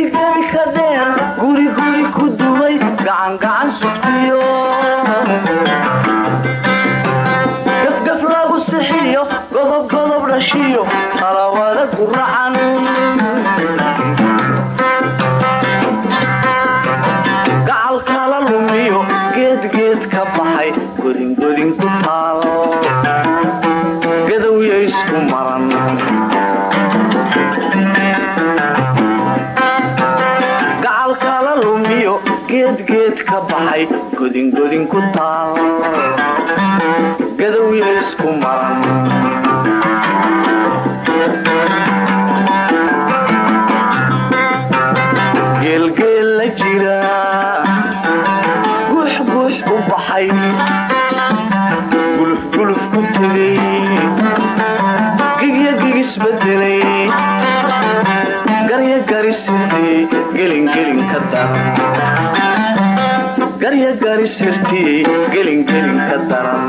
gebigebi ka dheer guri guri ku dumay gacan gacan sugtiyo gafgaf lagu baxay godingodin ku taal gadowya isku maran garisirtiyey gelingelin ka daran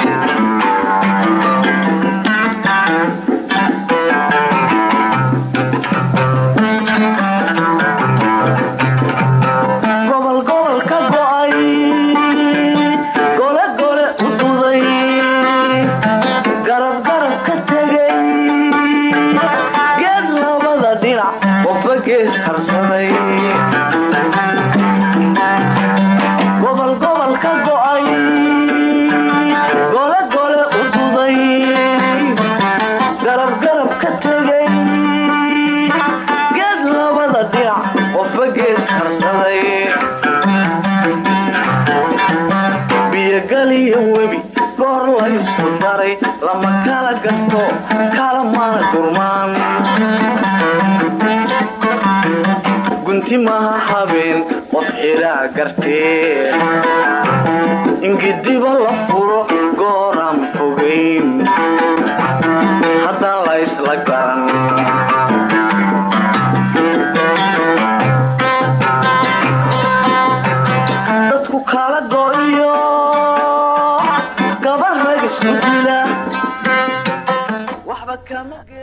gunti maha habeen qof xilaa gartee ingidiba la furo gooraan fogayn haddaan la garan. Dadku kala go'iyo gabar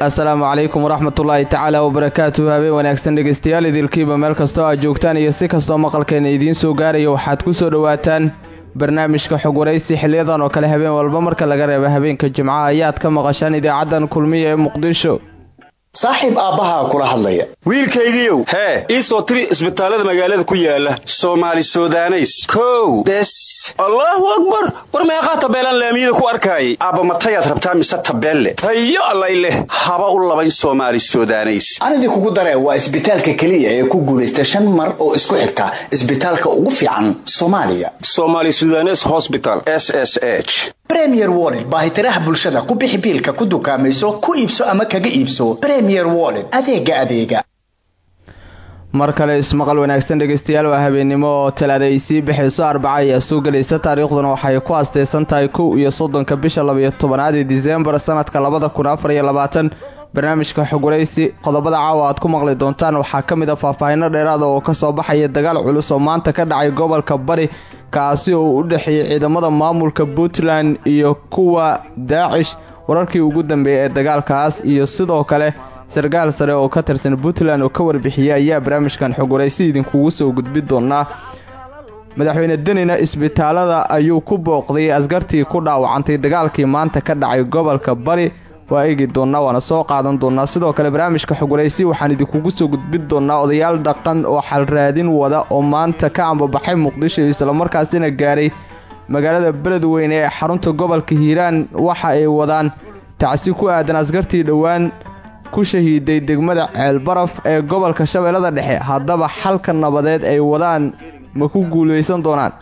kama asalaamu calaykum waraxmatullaahi tacaala wabarakaatuhu habeen wanaagsan dhegeystayaal idilkiiba meel kastoo aad joogtaan iyo si kastoo maqalkeena idiin soo gaaraya waxaad ku soo dhowaataan barnaamijka xog waraysi xiliyadan oo kale habeen walba. Marka laga reebo habeenka jimcaha ayaad ka maqashaan idaacaddan kulmiya ee muqdisho saaxiib aabbahaa kula hadlaya. Wiilkaygiiow hee ii soo tiri isbitaallada magaalada ku yaalla soomaali sudaneys. Kow. Bes. Allaahu akbar! War meeqaa tabeelaan laamiyada ku arkaayay aabba matayaad rabtaa mise tabeelle? Tayo allay leh. Haba u labayn soomaali sudaneys. Anidii kugu daree waa isbitaalka keliya ee ku guulaysta shan mar oo isku xigta isbitaalka ugu fiican soomaaliya. Somaali sudanes hosbital s s h bremier wollet baahitiraha bulshada. Ku bixi biilka ku dukaamayso ku iibso ama kaga iibso. Bremier wollet adeega adeega. Mar kale ismaqal wanaagsan dhegeystayaal waa habeennimo. Oo talaada ay sii bixayso arbaca ayaa soo gelaysa taariikhduna waxay ku asteysan tahay kow iyo soddonka bisha labayo tobanaad ee diseembar sanadka labada kun afar iyo labaatan barnaamijka xogwaraysi qodobada caawa aad ku maqli doontaan waxaa ka mid a faahfaahino dheeraada oo ka soo baxaya dagaal culus oo maanta ka dhacay gobolka bari kaasi oo u dhexeeyey ciidamada maamulka puntland iyo kuwa daacish wararkii ugu dambeeyay ee dagaalkaas iyo sidoo kale sarkaal sare oo ka tirsan puntland oo ka warbixiyay ayaa barnaamijkan xogwaraysi idinkugu soo gudbi doonaa. Madaxweyne denina isbitaalada ayuu ku booqday askartii ku dhaawacantay dagaalkii maanta ka dhacay gobolka bari waa eegi doonaa waana soo qaadan doonaa. Sidoo kale barnaamijka xogwaraysi waxaan idinkugu soo gudbin doonaa odayaal dhaqan oo xalraadin wada oo maanta ka ambabaxay muqdisho islamarkaasina gaaray magaalada beledweyne ee xarunta gobolka hiiraan. Waxa ay wadaan tacsi ku aadan askartii dhowaan ku shahiiday degmada ceelbaraf ee gobolka shabeellada dhexe. Haddaba xalka nabadeed ay wadaan ma ku guulaysan doonaan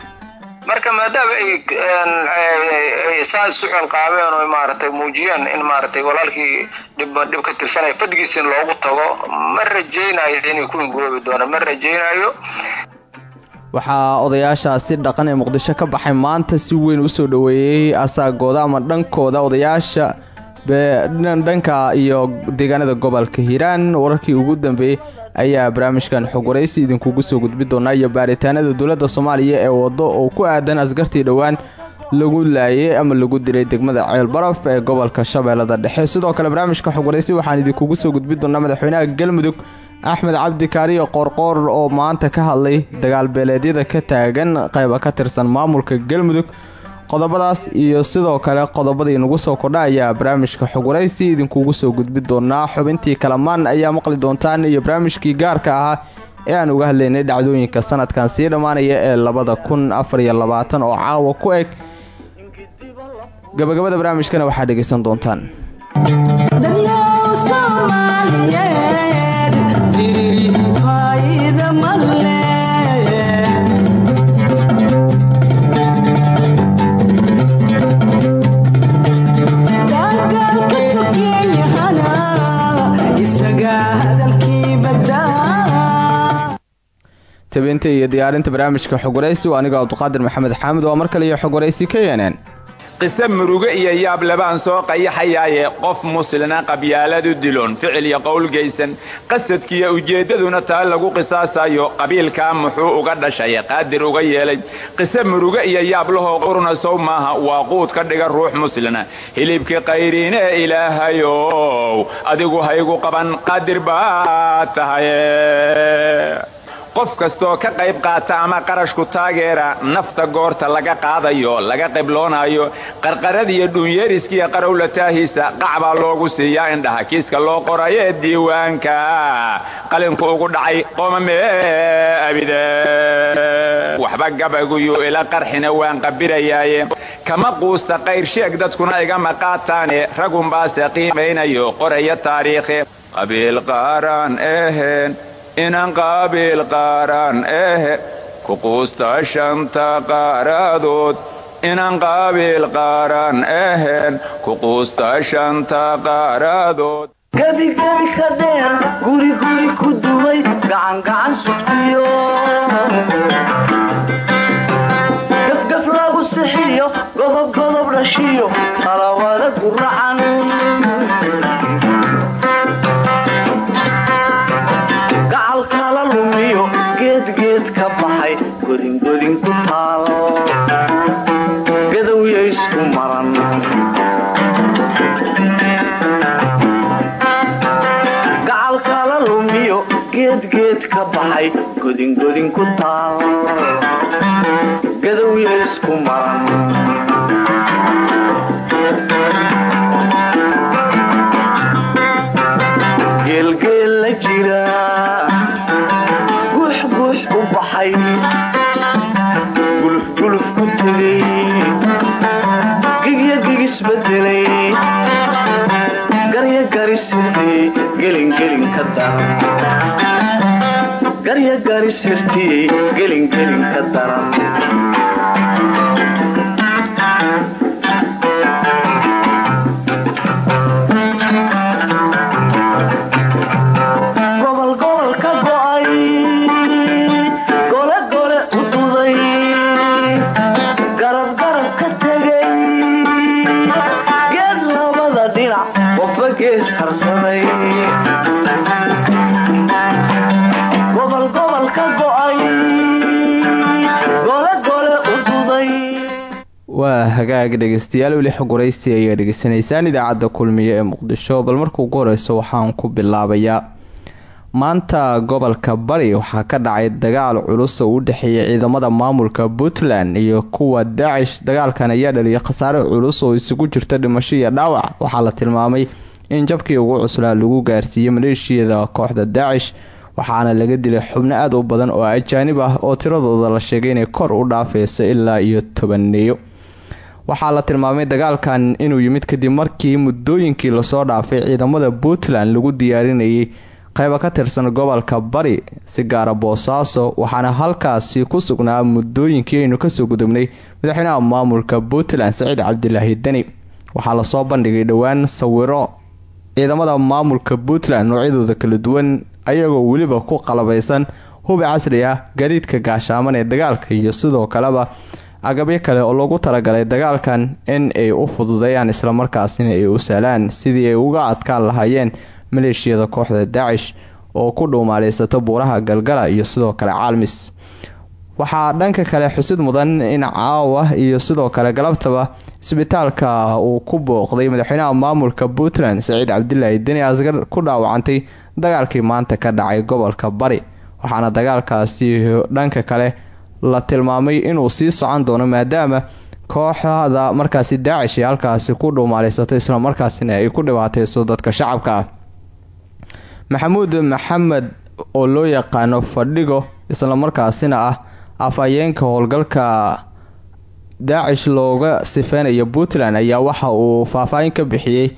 marka maadaama ay saa isu xilqaabeen oo maaragtay muujiyeen in maaragtay walaalkii dhib ka tirsanaya fadgiisa in loogu tago ma rajaynayo inay ku ingoobi doonaan ma rajaynayo. Waxaa odayaashaasi dhaqan ee muqdisho ka baxay maanta si weyn u soo dhoweeyey asaagooda ama dhankooda. Odayaasha dhanka iyo deegaanada gobolka hiiraan wararkii ugu dambeeyey ayaa barnaamijkan xog idinkugu soo gudbi doonaa iyo baaritaanada dowladda soomaaliya ee waddo oo ku aadan askartii dhowaan lagu laayay ama lagu dilay degmada ceelbaraf ee gobolka shabeellada dhexe. Sidoo kale barnaamijka xog waxaan idinkugu soo gudbi doonaa madaxweynaha galmudug axmed cabdi kaariyo qoorqoor oo maanta ka hadlay dagaal beeleedyada ka taagan qayba ka tirsan maamulka galmudug qodobadaas iyo sidoo kale qodobadii nagu soo kordha ayaa barnaamijka xogwaraysi idinkugu soo gudbi doonaa xubintii kalamaan ayaa maqli doontaan iyo barnaamijkii gaarka ahaa ee aan uga hadlaynay dhacdooyinka sanadkan sii dhammaanaya ee labada kun afar iyo labaatan oo caawa ku eg. Gabagabada barnaamijkana waxaad dhegaysan doontaan tabinta iyo diyaarinta barnaamijka xogwaraysi waa aniga cabduqaadir maxamed xaamid waa mar kale iyo xogwaraysi ka yeeneen qise muruge iyo yaab labaan soo qayaxayaaye qof muslina qabyaaladu diloon ficil iyo qowlgaysan qasadkiiyo ujeeddaduna taa lagu qisaasayo qabiilkaa muxuu uga dhashay qaadir uga yeelay. Qise muruge iyo yaab lahoo qurna sow maaha waa quud ka dhiga ruux muslina hilibkii qayriine ilaahayow adigu haygu qaban qaadir baa tahaye qof kastoo ka qayb qaata ama qarashku taageera nafta goorta laga qaadayo laga qibloonayo qarqaradiiyo dhuunyeeriskiiyo qarowlataahiisa qac baa loogu siiyaa indhaha. Kiiska loo qorayee diiwaanka qalinku ugu dhacay qoomamee abide. Waxba gabaguyu ila qarxina waan qabirayaaye kama quusta qayr sheeg dadkuna igama qaataane ragunbaase qiimaynayo qoraya taariikhe. Qabiil qaaraan eheen inaan qaabiil qaaraan ehe ku quusta shanta qaaradood inaan qaabiil qaaraan eheen ku quusta shanta qaaradood gebigebi ka dheer guriguri ku dumay gacangacan sugtiyo gafgaf lagu sixiyo godobgodob dhashiyo talawada guracan ka baxay godingodin ku taal gadowya isku maran garya garisirtiyey gelingelin ka daran hagaag dhegeystayaal weli xog waraysi ayaa dhegeysanaysaan idaacadda kulmiye ee muqdisho. Bal marka ugu horeyso waxaan ku bilaabayaa. Maanta gobolka bari waxaa ka dhacay dagaal culus oo u dhexeeya ciidamada maamulka puntland iyo kuwa daacish dagaalkan ayaa dhaliyay khasaare culus oo isugu jirta dhimasho iyo dhaawac. Waxaa la tilmaamay in jabkii ugu cuslaa lagu gaarsiiyey maleeshiyada kooxda daacish waxaana laga dilay xubno aada u badan oo ajaanib ah oo tiradooda la sheegay inay kor u dhaafeyso ilaa iyo tobaneeyo waxaa la tilmaamay dagaalkan inuu yimid kadib markii muddooyinkii la soo dhaafay ciidamada puntland lagu diyaarinayay qayba ka tirsan gobolka bari si gaara boosaaso waxaana halkaasi ku sugnaa muddooyinkii aynu ka soo gudubnay madaxweynaha maamulka puntland saciid cabdilaahi deni waxaa la soo bandhigay dhowaan sawiro ciidamada maamulka puntland noocyadooda kala duwan ayagoo weliba ku qalabaysan hubi casri ah gaadiidka gaashaaman ee dagaalka iyo sidoo kaleba agabyo kale oo loogu talagalay dagaalkan in ay u fududeeyaan islamarkaasina ay u sahlaan sidii ay uga adkaan lahaayeen maleeshiyada kooxda daacish oo ku dhuumaaleysato buuraha galgala iyo sidoo kale caalmis. Waxaa dhanka kale xusid mudan in caawa iyo sidoo kale galabtaba isbitaalka uu ku booqday madaxweynaha maamulka puntland saciid cabdilaahi deni asgar ku dhaawacantay dagaalkii maanta ka dhacay gobolka bari waxaana dagaalkaasi dhanka kale la tilmaamay inuu sii socon doono maadaama kooxda markaasi daacish ee halkaasi ku dhuumaaleysato islamarkaasina ay ku dhibaateyso dadka shacabka ah. Maxamuud maxamed oo loo yaqaano fadhigo islamarkaasina ah afhayeenka howlgalka daacish looga sifeynayo puntland ayaa waxa uu faahfaahin ka bixiyey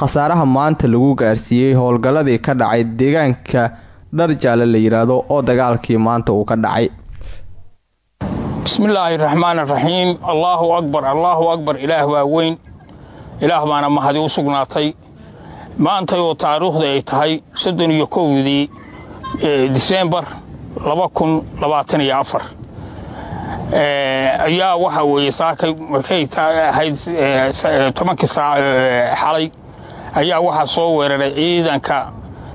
khasaaraha maanta lagu gaarsiiyey howlgalladii ka dhacay deegaanka dhar jaalle la oo dagaalkii maanta uu ka dhacay bismillaahi raxmaan raxiim allaahu akbar allaahu akbar. Ilaah waa weyn ilaah baana mahadi u sugnaatay. Maantay oo taariikhda ay tahay soddon iyo kowdii disembar laba kun labaatan iyo afar. Ayaa waxaa weeye saakay markay ahayd tobankii saac xalay ayaa waxaa soo weeraray ciidanka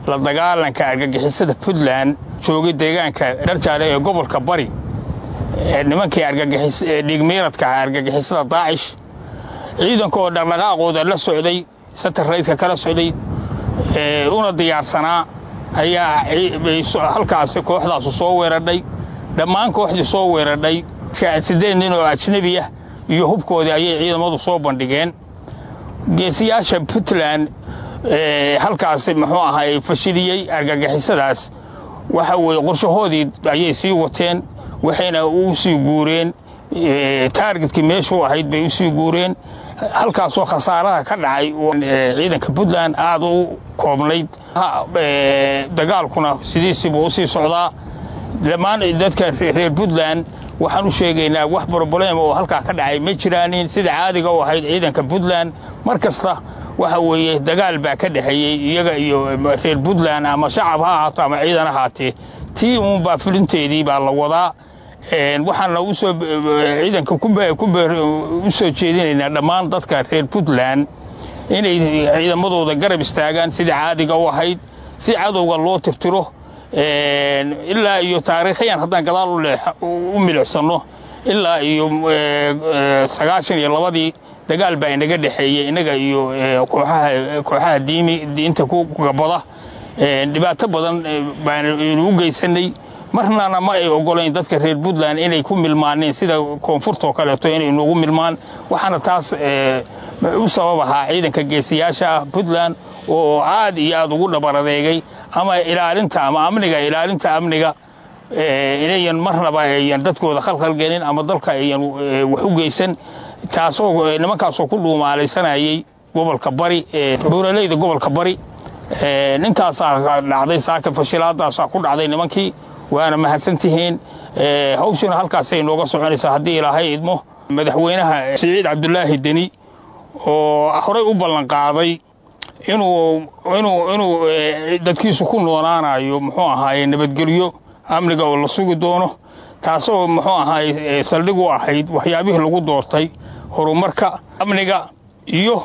la dagaalanka argagixisada puntland joogay deegaanka dharjaale ee gobolka bari nimankii dhiigmiiradka ah argagixisada daacish ciidanka oo dhaqdhaqaaqooda la socday satarraydka kala socday una diyaarsanaa ayaa halkaasi kooxdaasu soo weeradhay dhammaan kooxdii soo weeradhay siddeed nin oo ajnebi iyo hubkoodii ayay ciidamadu soo bandhigeen. Geesiyaasha puntland halkaasi muxuu ahay fashiliyey argagixisadaas. Waxa weeye qorshahoodii ayay sii wateen waxayna u sii guureen taargetkii meeshuu ahayd bay u sii guureen. Halkaasoo khasaaraha ka dhacay ciidanka puntland aada u koobnayd. Dagaalkuna sidiisiibuu u sii socdaa. Dhammaan dadka reer puntland waxaan u sheegaynaa wax broblem oo halkaa ka dhacay. Ma jiraanin sida caadiga u ahayd ciidanka puntland. Mar kasta waxa weeye dagaal baa ka dhexeeyey iyaga iyo reer puntland ama shacab ha ahaato ama ciidan ahaatee. Tii uunbaa fulinteedii baa la wadaa waxaana u soo ciidanka u soo jeedinaynaa dhammaan dadka reer puntland inay ciidamadooda garab istaagaan sida caadiga u ahayd si cadowga loo tirtiro ilaa iyo taariikhayan haddaan gadaal u milicsano ilaa iyo sagaashan iyo labadii dagaal baa inaga dhexeeyey innaga iyo kooxaha diimi diinta ku gabada. Dhibaato badan baanu u geysanay marnana ma ay ogolayn dadka reer puntland inay ku milmaaneen sida koonfurtoo kaleeto inay noogu milmaan. Waxaana taas u sabab ahaa ciidanka geesiyaasha ah puntland oo aad iyo aad ugu dhabaradeegay ama ilaalinta ama amniga ilaalinta amniga inayan marnaba ayan dadkooda khalkhalgelin ama dalka ayan wax u geysan. Taasoo nimankaasoo ku dhuumaalaysanayay gobolka bari buuraleyda gobolka bari. Nintaasaa dhacday saaka fashilaadaasaa ku dhacday nimankii waana mahadsantihiin. Hawshuna halkaasay nooga soconaysaa haddii ilaahay idmo. Madaxweynaha siciid cabdulaahi deni oo horey u ballanqaaday inuu inuu inuu dadkiisu ku noonaanayo muxuu ahaaye nabadgelyo amniga oo la sugi doono taasoo muxuu ahaaye saldhig u ahayd waxyaabihii lagu doortay horumarka amniga iyo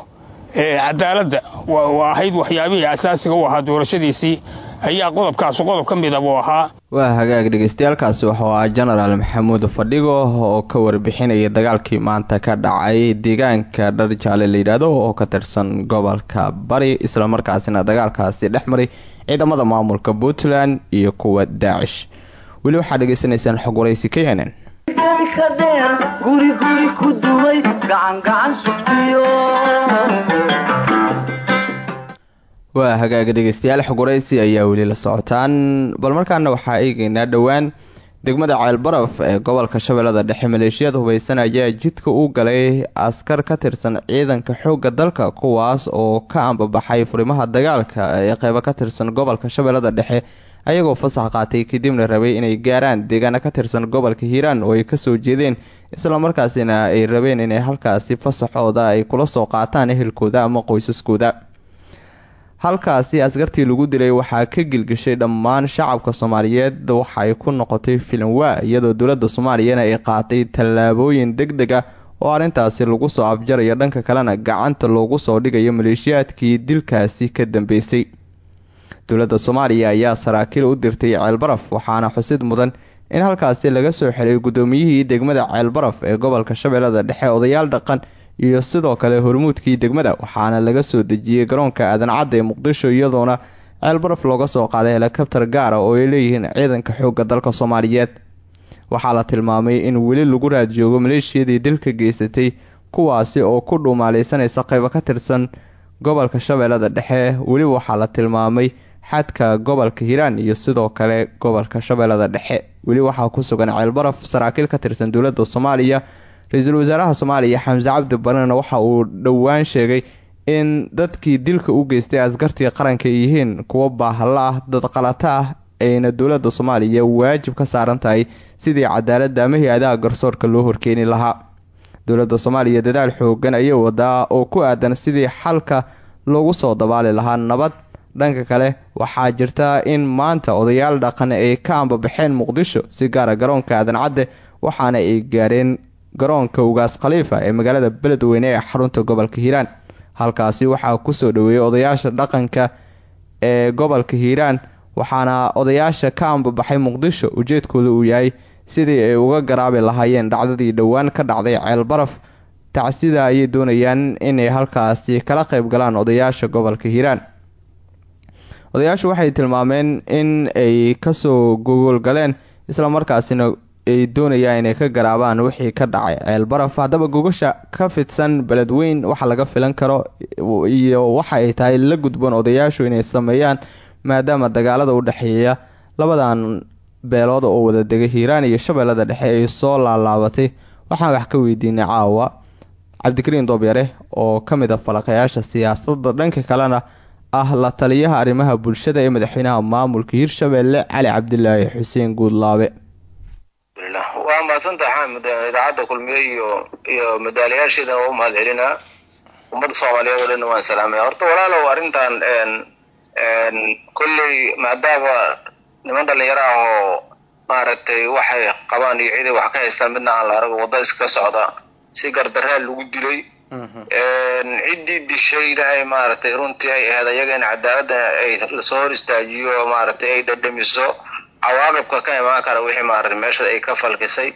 cadaaladda waa ahayd waxyaabihii asaasiga u ahaa doorashadiisii. Ayaa qodobkaasu qodob ka mida buu ahaa waa hagaag dhegeystayaaalkaasi wuxuu ahaa genaraal maxamuud fadhigo oo ka warbixinaya dagaalkii maanta ka dhacay deegaanka dhar jaale la yidhaahdo oo ka tirsan gobolka bari islamarkaasina dagaalkaasi dhex maray ciidamada maamulka puntland iyo kuwa daacish weli waxaad dhegeysanaysaan xog waraysi ka yeeneen. Guri guri ku dumay gacan gacan sugtiyo waa hagaaga dhegeystayaal xog waraysi ayaa weli la socotaan. Bal markaana waxaa eegeynaa dhowaan. Degmada ceelbaraf ee gobolka shabeellada dhexe maleeshiyad hubeysan ayaa jidka u galay askar ka tirsan ciidanka xoogga dalka kuwaas oo ka ambabaxay furimaha dagaalka ee qeybo ka tirsan gobolka shabeellada dhexe ayagoo fasax qaatay kadibna rabay inay gaaraan deegaano ka tirsan gobolka hiiraan oo ay ka soo jeedeen islamarkaasina ay rabeen inay halkaasi fasaxooda ay kula soo qaataan ehelkooda ama qoysaskooda halkaasi askartii lagu dilay waxaa ka gilgishay dhammaan shacabka soomaaliyeed. Waxaay ku noqotay filanwaa iyadoo dowladda soomaaliyana ay qaatay tallaabooyin deg deg ah oo arrintaasi lagu soo afjarayo. Dhanka kalena gacanta loogu soo dhigayo maleeshiyaadkii dilkaasi ka dambeysay. Dowladda soomaaliya ayaa saraakiil u dirtay ceelbaraf waxaana xusid mudan in halkaasi laga soo xelay guddoomiyihii degmada ceelbaraf ee gobolka shabeellada dhexe. Odayaal dhaqan iyo sidoo kale hormuudkii degmada waxaana laga soo dejiyey garoonka aadan cadda ee muqdisho iyadoona ceelbaraf looga soo qaaday helikabtar gaara oo ay leeyihiin ciidanka xoogga dalka soomaaliyeed. Waxaa la tilmaamay in weli lagu raad joogo maleeshiyadii dilka geysatay kuwaasi oo ku dhuumaaleysanaysa qaybo ka tirsan gobolka shabeellada dhexe. Weli waxaa la tilmaamay xadka gobolka hiiraan iyo sidoo kale gobolka shabeellada dhexe. Weli waxaa ku sugan ceelbaraf saraakiil ka tirsan dowladda soomaaliya ra'iisul wasaaraha soomaaliya xamse cabdi barrena waxa uu dhowaan sheegay in dadkii dilka u geystay askartii qaranka ay yihiin kuwo baahalla ah dad qalato ah ayna dowladda soomaaliya waajib ka saaran tahay sidii cadaaladda ama hay'adaha garsoorka loo horkeeni lahaa. Dowladda soomaaliya dadaal xoogan ayay wadaa oo ku aadan sidii xalka loogu soo dabaali lahaa nabad. Dhanka kale waxaa jirta in maanta odayaal dhaqan ay ka ambabaxeen muqdisho si gaara garoonka aadan cadde waxaana ay gaareen garoonka ugaas khaliifa ee magaalada beledweyne ee xarunta gobolka hiiraan. Halkaasi waxaa ku soo dhoweeyey odayaasha dhaqanka ee gobolka hiiraan waxaana odayaasha ka ambabaxay muqdisho ujeedkooda uu yahay sidii ay uga garaabi lahaayeen dhacdadii dhowaan ka dhacday ceelbaraf tacsida ayay doonayaan inay halkaasi kala qayb galaan odayaasha gobolka hiiraan. Odayaashu waxay tilmaameen in ay ka soo gogolgaleen islamarkaasina ay doonayaan inay ka garaabaan wixii ka dhacay. Ceelbaraf haddaba gogasha ka fidsan beledweyn waxa laga filan karo iyo waxa ay tahay la gudboon odayaashu inay sameeyaan maadaama dagaalada u dhexeeya labadan beelood oo wada dega hiiraan iyo shabeellada dhexe ay soo laalaabatay waxaan wax ka weydiinay caawa cabdikariin doobyare oo ka mid a falaqayaasha siyaasadda dhanka kalena ah la taliyaha arrimaha bulshada ee madaxweynaha maamulka hirshabeelle cali cabdilaahi xuseen guudlaabe waa mahadsantaha xaamid idaacadda kulmiye iyo iyo madaalayaasheeda waa u mahad celinaa ummadda soomaaliyeed oo dhanna waan salaamaya horta walaalow arrintan kolley maadaama niman dhalinyaro ah oo maaragtay waxay qabaan iyo ciday wax ka haystaan midna aan la arag wadda iska socda si gardaraa lagu dilay. Ciddii dishayna ay maaragtay runtii ay ahayd ayaga in cadaaladda ay la soo hor istaajiyo maaragtay ay dhadhamiso cawaaqibka ka imaan kara wixii maaragtay meesha ay ka falkisay.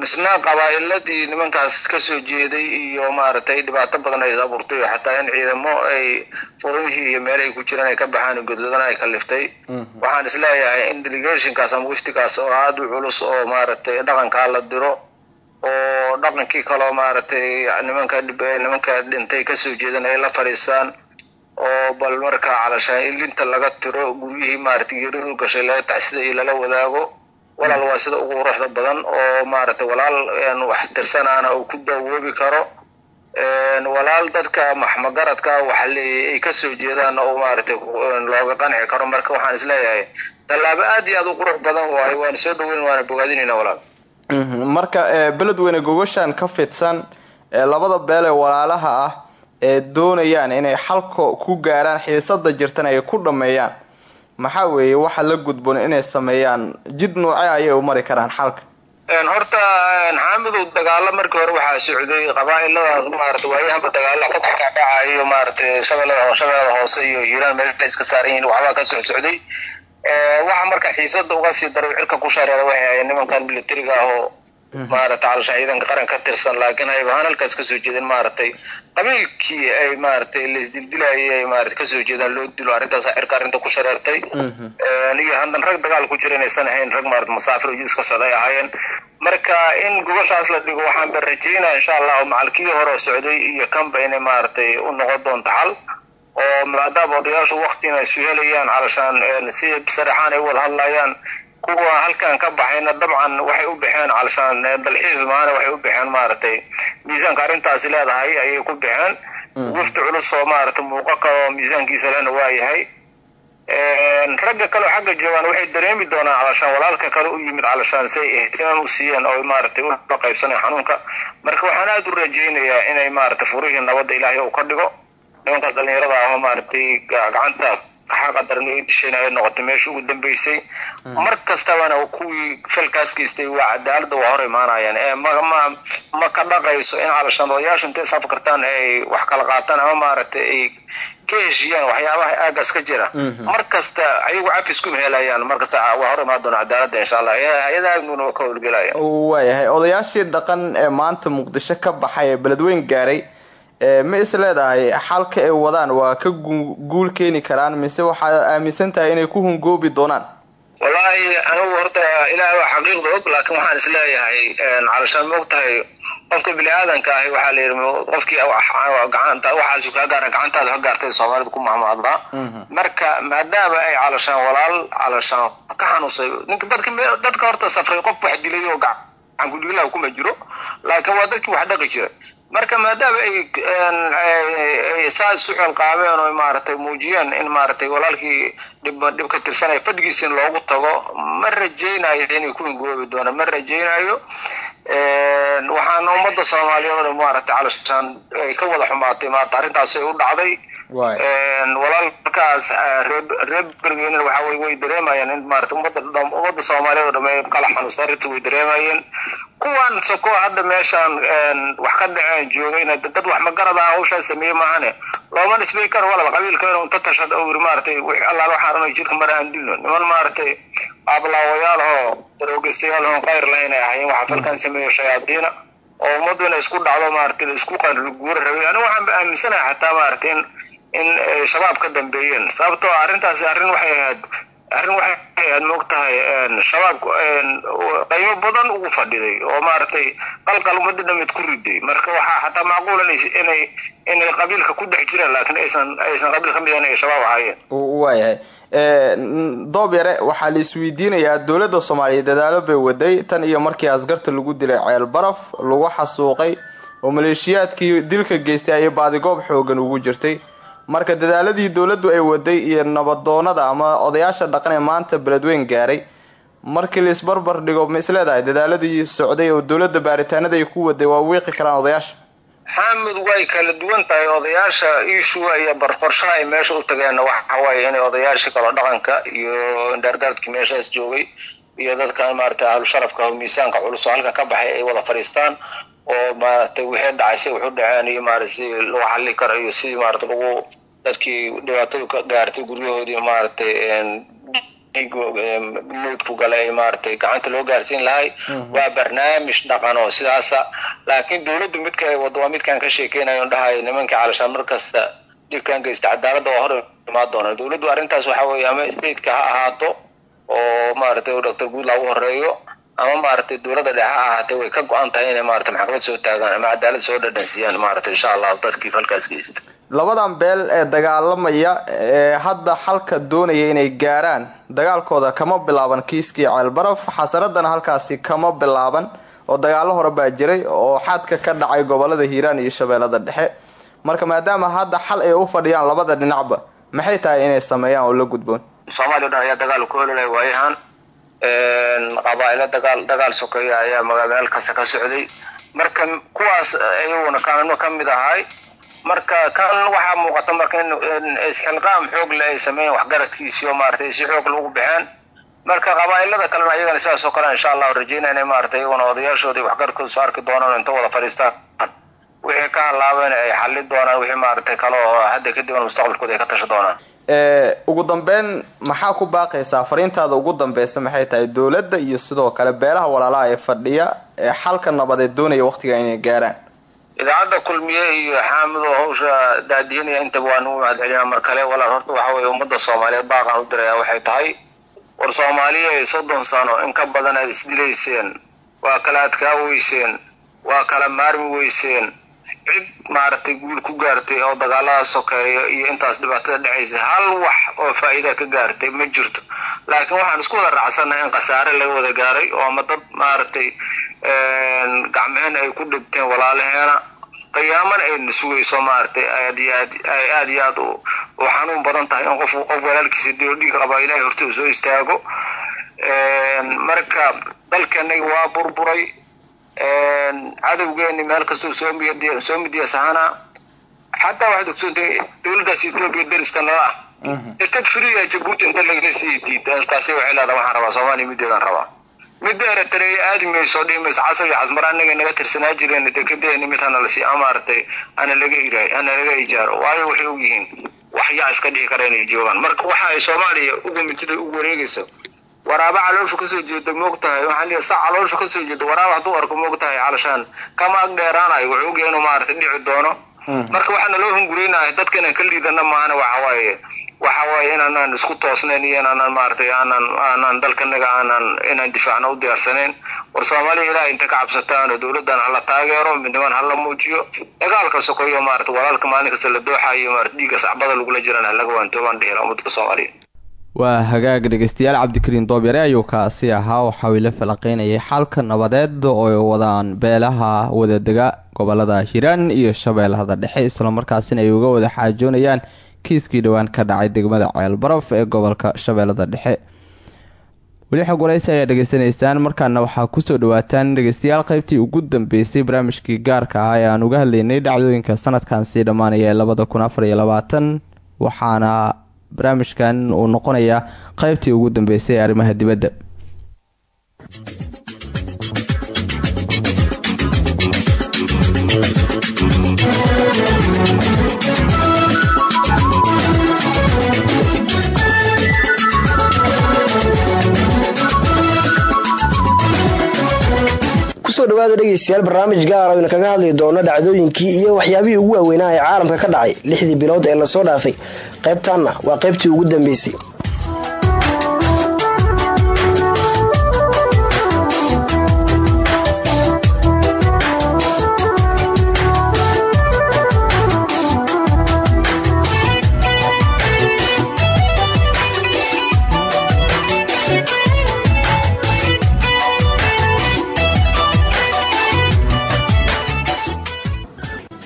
Misna qabaa'iladii nimankaas ka soo jeeday iyo maaragtay dhibaato badan ay abuurtay oo xataa in ciidamo ay furumihii iyo meel ay ku jiraan ay ka baxaan gododana ay kaliftay waxaan is leeyahay in delegationkaas ama wiftigaas oo aada u culus oo maaragtay dhaqankaa la diro oo dhaqankii kaloo maaragtay nimanka nimanka dhintay ka soo jeedan ay la fadhiistaan oo bal markaa calashaan in linta laga tiro guryihii maaragtay geeridu gashay laga tacsida iyo lala wadaago walaal waa sida ugu quruxda badan oo maaragtay walaal wax tirsanaana uu ku daawoobi karo. Walaal dadka maxmagaradka waxa leeyahay ay ka soo jeedaan oo maaragtay looga qanci karo. Marka waxaan is leeyahay tallaabo aad iyo aad u qurux badan waayo waana soo dhaweyn waana bogaadinayna walaal. Marka beledweyne gogashan ka fidsan ee labada beel ee walaalaha ah ee doonayaan inay xalka ku gaaraan xiisada jirtan ay ku dhameeyaan maxaa weeye waxa la gudboon inay sameeyaan jid noocee ayay u mari karaan xalka. Horta xaamidow dagaalo markii hore waxaa socday qabaailada maarata waayahanba dagaala ka dhacdhacayo maaragtay shabeellada shabeellada hoose iyo hiiraan meel iska saaran yihiin waxbaa ka soc socday. Waxa marka xiisada uga sii daray cirka ku shareera waxay ahayd nimankan militariga ah oo maaragtay calashaan ciidanka qaran ka tirsan laakiin haybahaan halkaas ka soo jeedeen maaragtay qabiilkii ay maaragtay laisdildilayay ay maarata ka soo jeedaan loo dilo arrintaas cirka arrinta ku shareertay. Iyo haddan rag dagaal ku jira inaysan ahayn rag maarata masaafir oo jiiska socda ay ahaayeen. Marka in gobashaas la dhigo waxaan ba rajeynaya insha allahu macalkii hore socday iyo kanba inay maaragtay u noqon doonto xal. Oo maadaama odayaashu waktina isu helayaan calashaan si saraxaan ay wada hadlayaan kuwa halkan ka baxayna dabcan waxay u baxeen calashaan dalxiis maana waxay u baxeen maaragtay miisaanka arrintaasi leedahay ayay ku baxeen wafti culus oo maaragtay muuqo kaloo miisaankiisa lena waa yahay. Ragga kaleo xagga joogaan waxay dareemi doonaan calashaan walaalka kale u yimid calashaan si ay ihtimaam u siiyeen oo maaragtay ula qaybsanay xanuunka. Marka waxaan aada u rajaynayaa inay maaragtay furihii nabadda ilaahay uu ka dhigo. Nimankaas dhalinyarada ah oo maaragtay gacanta xaqa daran ay disheen ay noqotay meesha ugu dambeysay mar kastabana kuwii falkaas geystay waa cadaaladda waa hor imaanayaan. Ee ma ka dhaqayso in calashaan odayaashu intay isafkartaan ay wax kala qaataan ama maaragtay ay ka heshiiyaan waxyaabaha aagaas ka jira. Mar kasta ayagu cafis kuma helayaan mar kasta waa hor imaan doona cadaaladda insha allah hay'adaha amniguna waa ka howlgelaya waayahay odayaashii dhaqan ee maanta muqdisho ka baxay ee beledweyn gaaray ma is leedahay xalka ay wadaan waa ka guul keeni karaan mise waxaad aaminsan tahay inay ku hungoobi doonaan? Wallaahi anigu horta ilaahay waa xaqiiqda og laakiin waxaan is leeyahay calashaan ma og tahay qofka bini aadanka ahi waxaa la yidhi qofkii gacanta waxaas kaa gaara gacantaada ka gaartay soomaalida ku mahmahdaa marka maadaama ay calashaan walaal calashaan ka xanuunsay ninka dadka dadka horta safray qof wax dilay oo gacan kudhigilaha kuma jiro laakiin waa dadkii wax dhaqi jiray marka maadaama ay saa isu xilqaameen oo maaragtay muujiyeen in maaragtay walaalkii dhib dhib ka tirsanaya fadhigiisa in loogu tago ma rajaynayo inay ku hingoobi doonaan ma rajaynayo waxaana ummadda soomaaliyeed maaragtay calashaan ay ka wada xumaatay maarata arrintaas ay u dhacday. Walaalkaas reer bergeyn waxa way way dareemayeen in maarata ummadda ummadda soomaaliyeed oo dham ay kala xanuusta arrinta way dareemayeen. Kuwan soko hadda meeshaan wax ka dhaceen joogayna dad wax magarad ah hawshaa sameeyey maahane. Looma nisbay karo walal qabiilka inuu inta tashad oo yiri maaragtay allaala waxaan jidka mara aan dilno. Niman maaragtay aablaawayaal oo daroogistayaal oon qayr lahayn ay ahaayeen waxaa falkan sameeyo shayaadiina oo ummaddu inay isku dhacdo maaragtay la isku qanguura rabay anigu waxaan aaminsanahay xataa maaragtay in in shabaab ka dambeeyeen. Sababtoo arrintaasi arrin waxay ahayd arrin waxay ahayd moog tahay shabaabku qaymo badan ugu fadhiday oo maaragtay qalqal ummadda dhamid ku riday. Marka waxaa xataa macquul inay inay qabiilka ku dhex jireen laakiin aysan aysan qabiil ka mid ay shabaab ahaayeen. Waayahay doob yare waxaa la isweydiinayaa dowladda soomaaliyeed dadaalo bay waday. Tan iyo markii askarta lagu dilay ceel baraf lagu xasuuqay oo maleeshiyaadkii dilka geystay ayay baadigoob xoogan ugu jirtay marka dadaaladii dowladdu ay waday iyo nabadoonada ama odayaasha dhaqan ee maanta beledweyn gaaray markii la isbarbar dhigo ma isleedahay dadaaladii socday oo dowladda baaritaanada ay ku waday waa wiiqi karaan odayaasha. Xaamud way kala duwan tahay odayaasha ishuwa iyo barqorshaha ay meesha u tageen waxa waaye inay odayaashii kalo dhaqanka iyo indhaargaradkii meeshaas joogay iyo dadkan maaragtay ahlu sharafka oo miisaanka culus oo halkan ka baxay ay wada fadhiistaan oo maaragtay wixii dhacay si wuxu dhaceen iyo maarata si lagu xalli karo iyo sidii maarata lagu dadkii dhibaatadu ka gaartay guryahoodii maaragtay mawdku gala ay maaragtay gacanta loo gaarsiin lahay. Waa barnaamij dhaqan oo sidaasa. Laakiin dowladdu midka ay wado waa midkaan ka sheekeynayo dhahayo nimankii calashaan mar kasta dhibkan geysta cadaaladda waa hor imaan doona dowladdu arrintaas waxa weeye ama stateka ha ahaato oo maaragtay doctor guudla u horeeyo ama maaragtay dowladda dhexe ha ahaatee way ka go-an tahay inay maaragtay maxkamad soo taagaan ama cadaalad soo dhadhansiiyaan maaragtay insha allahu dadkii falkaas geysta labadan beel ee dagaalamaya ee hadda xalka doonaya inay gaaraan dagaalkooda kama bilaaban kiiskii ceelbaraf xasaradana halkaasi kama bilaaban oo dagaalo hore baa jiray oo xadka ka dhacay gobollada hiiraan iyo shabeellada dhexe. Marka maadaama hadda xal ay u fadhiyaan labada dhinacba maxay tahay inay sameeyaan oo la gudboon? Soomaaliya o dhan ayaa dagaal ku ololaya waayahan qabaa'ilo dagaal dagaal sokeeya ayaa meel kasta ka socday. Marka kuwaas iyaguna kaanno ka mid ahay marka kan waxaa muuqata marka in isxilqaam xoog le ay sameeyeen waxgaradkiisii oo maaragtay si xoog lagu baxeen marka qabaa'ilada kalena ayagana sidaas oo kale insha allahu rajayna inay maaragtay iyaguna odayaashooda iyo waxgaradkooda soo arki doonaan inta wada fadhiistaan. Wixii ka halaabeen ay xalli doonaan wixii maaragtay kale oo hadda kadib mustaqbalkooda ay ka tasha doonaan ugu dambeyn maxaa ku baaqaysaa fariintaada ugu dambeysa maxay tahay dowladda iyo sidoo kale beelaha walaalaha ee fadhiya ee xalka nabadeed doonaya waqtiga inay gaaraan? Idaacadda kulmiye iyo xaamid oo hawsha daadiinaya intaba waan u mahad celinaa mar kale walaal horta waxa weeye ummadda soomaaliyeed baaqaan u diraya waxay tahay war soomaaliya soddon sano in ka badan aad isdilayseen waa kala adkaa weyseen waa kala maarmi weyseen cid maaragtay guul ku gaartay oo dagaalada sokeeya iyo intaas dhibaatada dhexaysa hal wax oo faa'iida ka gaartay ma jirto. Laakiin waxaan isku wada raacsannahay in khasaare laga wada gaaray oo ama dad maaragtay gacmehena ay ku dhigteen walaalaheena qiyaamana ayna sugayso maaragtay aad aad ay aad iyo aad u xanuun badan tahay in qof qof walaalkiisa dilo dhiig qabaa ilaahay hortooda soo istaago. Marka dalkeenagi waa burburay cadowgeeni meel kastoo soo midyasahana xataa waxaad ogsoontahay dowladdaas etoobiya deriska nala ah. Dekad friya jabuuti inta laga sii diida halkaasi waxay leedahay waxaan rabaa soomaaliya mideedan rabaa. Midda eritrea aadi mayso dhihi mayso casab iyo casmar anaga naga tirsanaa jireen dekedeeni mid hana lasi maaragtay ana laga ijaaro. Waayo waxay og yihiin wax yaa iska dhihi kara inay joogaan. Marka waxa ay soomaaliya uga mitida ugu wareegayso waraaba caloosha ka soo jeeda moogtahay sa caloosha ka soo jeeda waraaba hadduu arko moogtahay calashaan kama ag dheeraanayo wuxuu ogyahay inuu dhici doono. Marka waxaana loo hungureynahay dadka inaan ka liidana maahana waxa waaye waxa waaye inaanaan isku toosnayn iyo inaanaan maaragtay aanan aanan dalkanaga aanan inaan difaacna u diyaarsanayn. War soomaaliya ilaah inta ka cabsataan oo dowladdan hala taageero midniman hala muujiyo. Dagaalka sokoyo maaragtay walaalka maalin kasta la dooxayo maarata dhiigga sacbada lagula jirana laga waantoobaan dhihila ummadka soomaaliya waa hagaag dhegeystayaal cabdikariin doobyare ayuu kaasi ahaa waxa uu ila falaqeynayay xalka nabadeed oo wadaan beelaha wadadega gobollada hiiraan iyo shabeellada dhexe islamarkaasina ay uga wada xaajoonayaan kiiskii dhowaan ka dhacay degmada ceelbaraf ee gobolka shabeellada dhexe. Weli xog waraysi ayaa dhegeysanaysaan markaana waxaa ku soo dhawaataan dhegeystayaal qeybtii ugu dambeysay barnaamijkii gaarka ah ee aan uga hadlaynay dhacdooyinka sanadkan sii dhammaanaya ee waxaana barnaamijkan uu noqonayaa qeybtii ugu dambeysay ee arrimaha dibadda. Kusoo dhawaada dhegeystayaal barnaamij gaar aynu kaga hadli doono dhacdooyinkii iyo waxyaabihii ugu waaweynaa ee caalamka ka dhacay lixdii bilood ee la soo dhaafay qaybtaanna waa qaybtii ugu dambeysay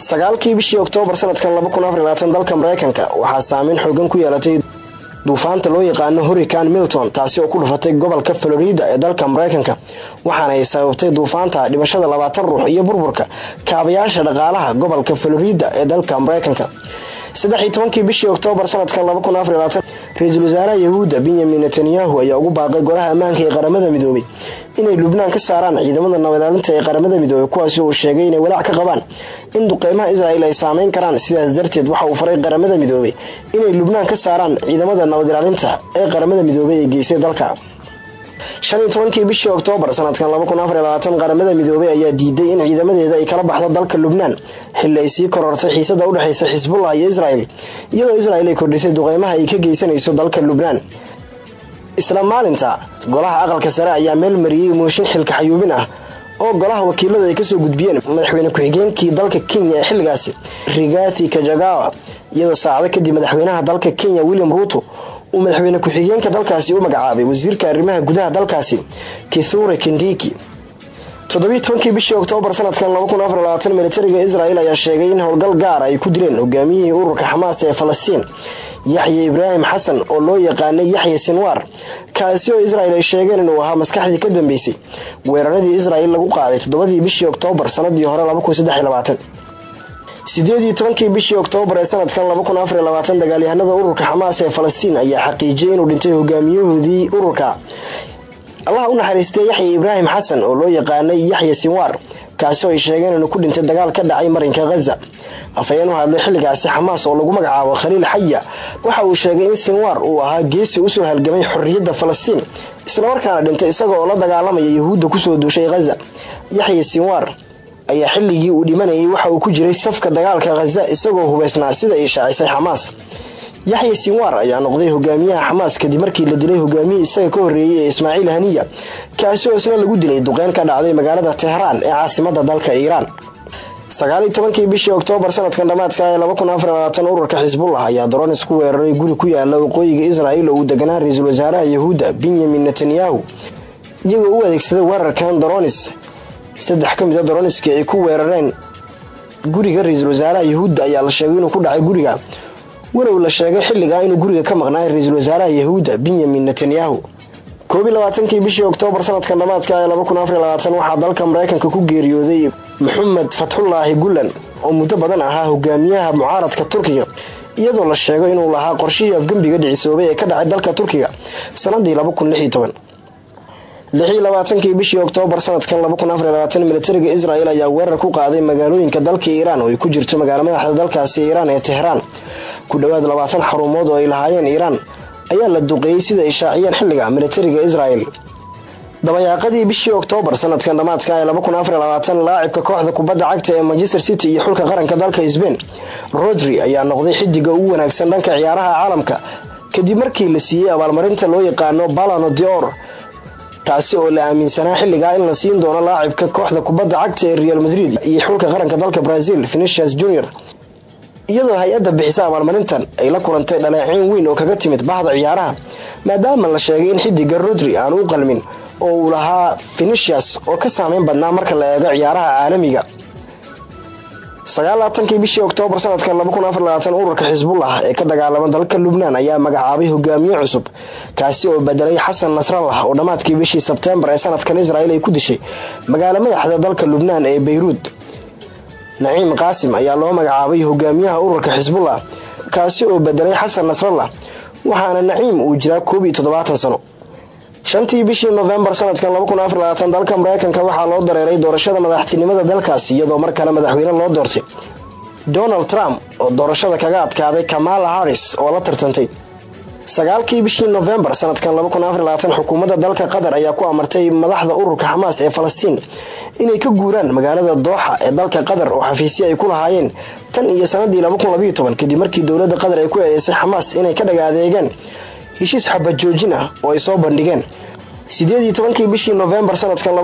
sagaalkii bishii oktoobar sanadkan dalka mareykanka waxaa saameyn xoogan ku yeelatay duufaanta loo yaqaano hurricane milton taasi oo ku dhufatay gobolka florida ee dalka mareykanka. Waxaana ay sababtay duufaanta dhimashada labaatan ruux iyo burburka kaabayaasha dhaqaalaha gobolka florida ee dalka mareykanka. Saddexiy tobankii bishii oktoobar sanadkan ra'iisul wasaaraha yahuudda benyamin netanyahu ayaa ugu baaqay golaha ammaanka ee qaramada midoobay inay lubnaan ka saaraan ciidamada nabadilaalinta ee qaramada midoobay kuwaasi uu sheegay inay walaac ka qabaan in duqeymaha israel ay saameyn karaan. Sidaas darteed waxa uu faray qaramada midoobay inay lubnaan ka saaraan ciidamada nabadilaalinta ee qaramada midoobay ee geysay dalka. Shan iyo tobankii bishii oktoobar sanadkan qaramada midoobay ayaa diiday in ciidamadeeda ay kala baxdo dalka lubnaan. Xilli ay sii korortay xiisada u dhexeysa xisbullah iyo israel iyadoo israel ay kordhisay duqeymaha ay ka geysanayso dalka lubnaan isla maalinta golaha aqalka sare ayaa meel mariyey mooshin xilka xayuubin ah oo golaha wakiilada ay ka soo gudbiyeen madaxweyne ku-xigeenkii dalka kenya ee xilligaasi rigathi kajagawa iyadoo saacado kadib madaxweynaha dalka kenya william ruuto uu madaxweyne ku-xigeenka dalkaasi u magacaabay wasiirka arrimaha gudaha dalkaasi kithure kindiki toddobiyi tobankii bishii oktoobar sanadkan militariga israel ayaa sheegay in howlgal gaar ay ku dileen hogaamiyihii ururka xamaas ee falastiin. Yaxya ibraahim xasan oo loo yaqaanay yaxya sinwaar kaasi oo israel ay sheegeen inuu ahaa maskaxdii ka dambeysay. Weeraradii israel lagu qaaday toddobadii bishii oktoobar sanadii hore sideed iyo tobankii bishii oktoobar ee sanadkan dagaalyahanada ururka xamaas ee falastiin ayaa xaqiijiyay inuu dhintay hogaamiyahoodii ururka allaha u naxariistay yaxya ibraahim xasan oo loo yaqaanay yaxya sinwaar kaasi oo ay sheegeen inuu ku dhintay dagaal ka dhacay marinka khaza afhayeen u hadlay xilligaasi xamaas oo lagu magacaabo khaliil xaya waxa uu sheegay in sinwaar uu ahaa geesi u soo halgamay xorriyadda falastiin islamarkaana dhintay isaga oo la dagaalamaya yahuudda ku soo duushay khaza yaxya sinwaar ayaa xilligii uu dhimanayay waxa uu ku jiray safka dagaalka khaza isagoo hubeysnaa sida ay shaacisay xamaas yaxya sinwaar ayaa noqday hogaamiyaha xamaas kadib markii la dilay hogaamiyii isaga ka horreeyey ee ismaaciil haniya kaasi oo isna lagu dilay duqeyn ka dhacday magaalada tehraan ee caasimada dalka iiraan. Sagaaliyo tobankii bishii oktoobar sanadkan dhammaadka ee ururka xisbullah ayaa doronis ku weeraray guri ku yaalla waqooyiga israel oo uu deganaa ra'iisul wasaaraha yahuudda benyamin netanyahu iyagoo u adeegsaday weerarkan doronis saddex ka mid a doroniski ay ku weerareen guriga ra'iisul wasaaraha yahuudda ayaa la sheegay inuu ku dhacay guriga walow la sheegay xilligaa inuu guriga ka maqnaay ra'iisul wasaaraha yahuudda benyamin netanyahu. Koob iyo labaatankii bishii oktoobar sanadkan dhammaadka ee waxaa dalka mareykanka ku geeriyooday maxamed fatxullaahi gulland oo muddo badan ahaa hogaamiyaha mucaaradka turkiga iyadoo la sheego inuu lahaa qorshihii afgembiga dhicisoobay ee ka dhacay dalka turkiga sanadii labaatankii bishii oktoobar sanadkan militariga israel ayaa weerar ku qaaday magaalooyinka dalka iiraan oo ay ku jirto magaalo madaxda dalkaasi iiraan ee tehraan ku dhowaad labaatan xarumood oo ay lahaayeen iiraan ayaa la duqeeyey sida ay shaaciyeen xilliga militariga israel. Dabayaaqadii bishii oktoobar sanadkan dhamaadka ee laacibka kooxda kubadda cagta ee manchester city iyo xulka qaranka dalka sbain rodri ayaa noqday xidiga ugu wanaagsan dhanka ciyaaraha caalamka. Kadib markii la siiyey abaalmarinta loo yaqaano balano dior taasi oo la aaminsanaa xilligaa in la siin doono laacibka kooxda kubadda cagta ee real madrid iyo xulka qaranka dalka brazil venicius junior iyadoo hay'adda bixisa abaalmarintan ay la kulantay dhaleeceyn weyn oo kaga timid bahda ciyaaraha maadaama la sheegay in xidiga rodri aan u qalmin oo uu lahaa venicius oo ka saameyn badnaa marka la eego ciyaaraha caalamiga. Sagaalaaatankii bishii oktoobar sanadkan ururka xisbullah ee ka dagaalama dalka lubnaan ayaa magacaabay hogaamiye cusub kaasi oo bedelay xasan nasrallah oo dhammaadkii bishii sebteembar ee sanadkan israel ay ku dishay magaalo madaxda dalka lubnaan ee bayruud naciim qaasim ayaa loo magacaabay hogaamiyaha ururka xisbullah kaasi oo bedelay xasan nasrallah waxaana naciim uu jiraa koob iyo toddobaatan sano. Shantii bishii nofembar sanadkan dalka mareykanka waxaa loo dareeray doorashada madaxtinimada dalkaasi iyadoo mar kale madaxweyne loo doortay. Donald trump oo doorashada kaga adkaaday kamala harris oo la tartantay sagaalkii bishii nofembar sanadkan xukuumadda dalka qatar ayaa ku amartay madaxda ururka xamaas ee falastiin inay ka guuraan magaalada dooxa ee dalka qatar oo xafiisyo ay ku lahaayeen tan iyo sanadii kadib markii dowladda qatar ay ku eedeysay xamaas inay ka dhaga adeegeen heshiis xabad joojin ah oo ay soo bandhigeen. Sideed iyo tobankii bishii nofembar sanadkan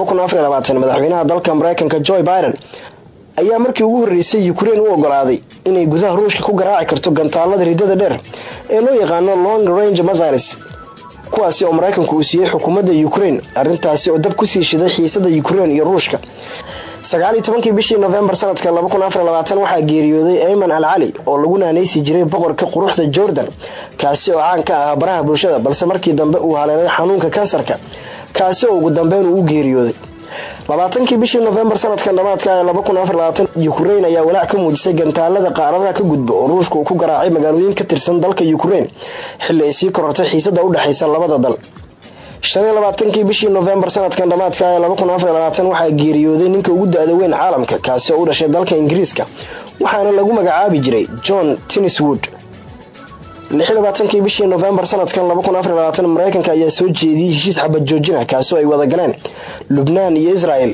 madaxweynaha dalka mareykanka joe biden ayaa markii ugu horreysay ukrein u ogolaaday inay gudaha ruushka ku garaaci karto gantaalada ridada dheer ee loo yaqaano long range missiles kuwaasi oo mareykanku uu siiyey xukuumadda ukrein arrintaasi oo dab ku sii shiday xiisada ukrein iyo ruushka. Sagaal iyo tobankii bishii nofembar sanadka waxaa geeriyooday ayman al cali oo lagu naanaysi jiray boqorka quruxda jordan kaasi oo caan ka ahaa baraha bulshada balse markii dambe uu haleelay xanuunka kansarka kaasi oo ugu dambeyn uu u geeriyooday labaatankii bishii nofembar sanadkan dhamaadka ukrein ayaa walaac ka muujisay gantaalada qaaradaha ka gudba oo ruushka uu ku garaacay magaalooyin ka tirsan dalka ukrein xilli ay sii korortay xiisada u dhexaysa labada dal. Labaatankii bishii nofembar sanadkan dhamaadka waxaa geeriyooday ninka ugu da-da weyn caalamka kaasi oo u dhashay dalka ingiriiska waxaana lagu magacaabi jiray john tiniswood kii bishii nofembar sanadkan mareykanka ayaa soo jeediyey heshiis xabad joojina kaasoo ay wada galeen lubnaan iyo israel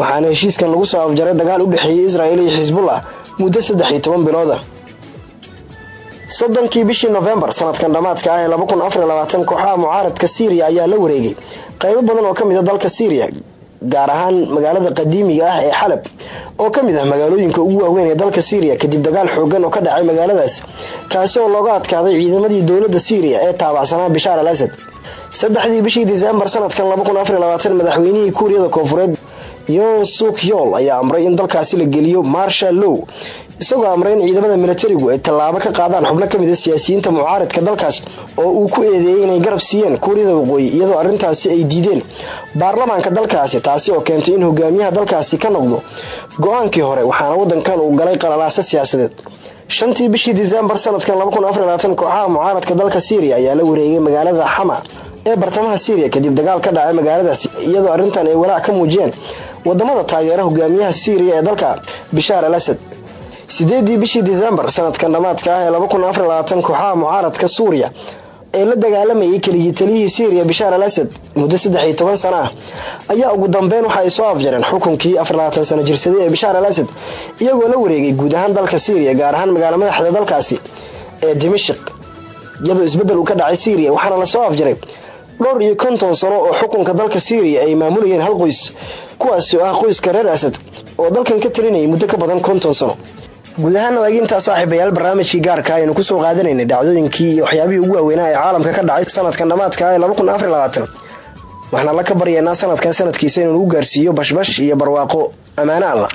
waxaana heshiiskan lagu soo afjaray dagaal u dhexeeyey israel iyo xisbullah muddo saddex iyo toban bilooda soddonkii bishii nofembar sanadkan dhamaadka ah ee kooxaha mucaaradka syriya ayaa la wareegay. Qaybo badan oo ka mid a dalka syriya gaar ahaan magaalada qadiimiga ah ee xalab oo ka mid ah magaalooyinka ugu waaweyn ee dalka syriya kadib dagaal xoogan oo ka dhacay magaaladaas kaasi oo looga adkaaday ciidamadii dowladda syriya ee taabacsanaa bishaar al asad saddexdii bishii disembar sanadkan madaxweynihii kuuriyada koonfureed yon suk yool ayaa amray in dalkaasi la geliyo marshal low isagoo amray in ciidamada militarigu ay tallaabo ka qaadaan xubno ka mid a siyaasiyiinta mucaaradka dalkaas oo uu ku eedeeyey inay garab siiyeen kuuriyada waqooyi iyadoo arrintaasi ay diideen baarlamaanka dalkaasi taasi oo keentay in hogaamiyaha dalkaasi ka noqdo go'aankii hore waxaana wadankan uu galay qalalaaso siyaasadeed. Shantii bishii disembar sanadkan kooxaha mucaaradka dalka syriya ayaa la wareegay magaalada xama ee bartamaha syriya kadib dagaal ka dhacay magaaladaasi iyadoo arrintan ay walaac ka muujiyeen waddamada taageera hogaamiyaha syriya ee dalka bishaar al asad sideedii bishii disembar sanadkan dhamaadka ah ee kooxaha mucaaradka suuriya ee la dagaalamayay keligii taliyihii syriya bishaar al asad muddo saddex toban sano ah ayaa ugu dambeyn waxa ay soo afjareen xukunkii sano jirsaday ee bishaar al asad iyagoo la wareegay guud ahaan dalka syriya gaar ahaan magaalo madaxda dalkaasi ee dimashik iyadoo isbeddel uu ka dhacay syriya waxaana la soo afjaray dhowr iyo konton sano oo xukunka dalka syriya ay maamulayeen hal qoys kuwaasi oo ah qoyska reer asad oo dalkan ka talinayay muddo ka badan konton sano guud ahaan waagintaa saaxiibayaal barnaamijkii gaarka aynu ku soo qaadanaynay dhacdooyinkii iyo waxyaabihii ugu waaweynaa ee caalamka ka dhacay sanadkan dhamaadka ee waxaana la ka baryaynaa sanadkan sanadkiisa inuu nagu gaarsiiyo bashbash iyo barwaaqo. Ammaano allah